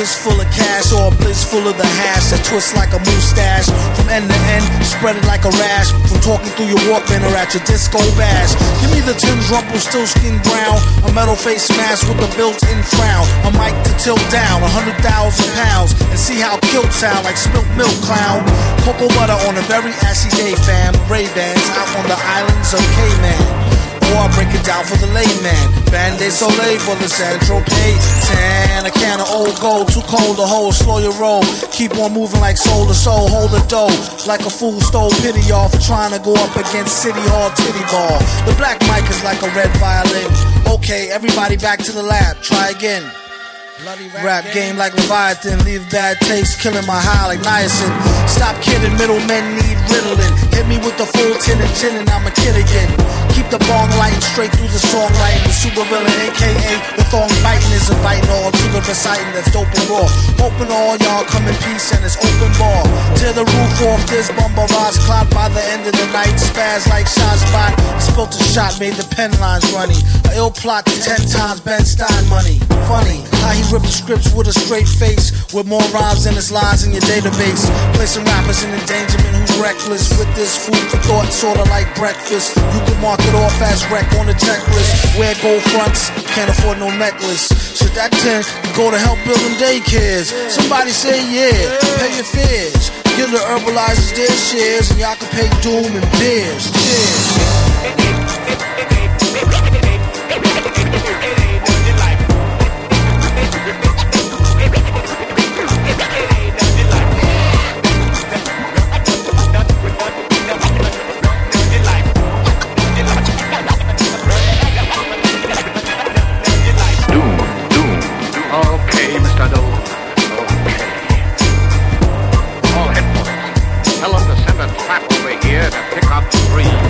cash or a blitz full of the hash that twists like a mustache. From end to end, spread it like a rash. From talking through your Walkman or at your disco bash. Give me the Timbs Rumple, still skin brown. A metal face mask with a built-in frown. A mic to tilt down, a hundred thousand pounds. And see how kilt sound like spilt milk clown. Cocoa butter on a very ashy day, fam. Ray-Bans out on the islands of Cayman. Or I break it down for the layman. Ban de Soleil for the Central Pay. Tan, a can of old gold, too cold to hold. Slow your roll, keep on moving like soul to soul. Hold the dough like a fool stole pity y'all for trying to go up against City Hall Titty Ball. The black mic is like a red violin. Okay, everybody back to the lab. Try again. Bloody Rap game like Leviathan, leave bad taste, killing my high like niacin. Stop kidding, middlemen need Ritalin. Hit me with the full tin and gin and I'm a kid again. Keep the bong lighting straight through the song writing. The super villain, aka the thong biting, is inviting all to the reciting that's dope and raw. Hoping all y'all come in peace and it's open bar. Tear the roof off this bumper rise cloud by the end of the night. Spaz like shots spot. Spilt a shot, made the pen lines runny. A ill plot ten times Ben Stein money. Funny how he ripped the scripts with a straight face, with more rhymes than his lines in your database. Placing rappers in endangerment who's reckless with this food for thought, sorta like breakfast. You can mark it off as wreck on the checklist. Wear gold fronts, can't afford no necklace. Should that tend to go to help building daycares? Somebody say yeah, pay your fears. Give the herbalizers their shares, and y'all can pay doom and beers. Mr. Doom. Okay. All headquarters. Tell them to send a trap over here to pick up three